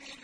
الذي